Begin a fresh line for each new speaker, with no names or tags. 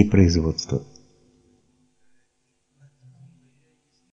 и производства.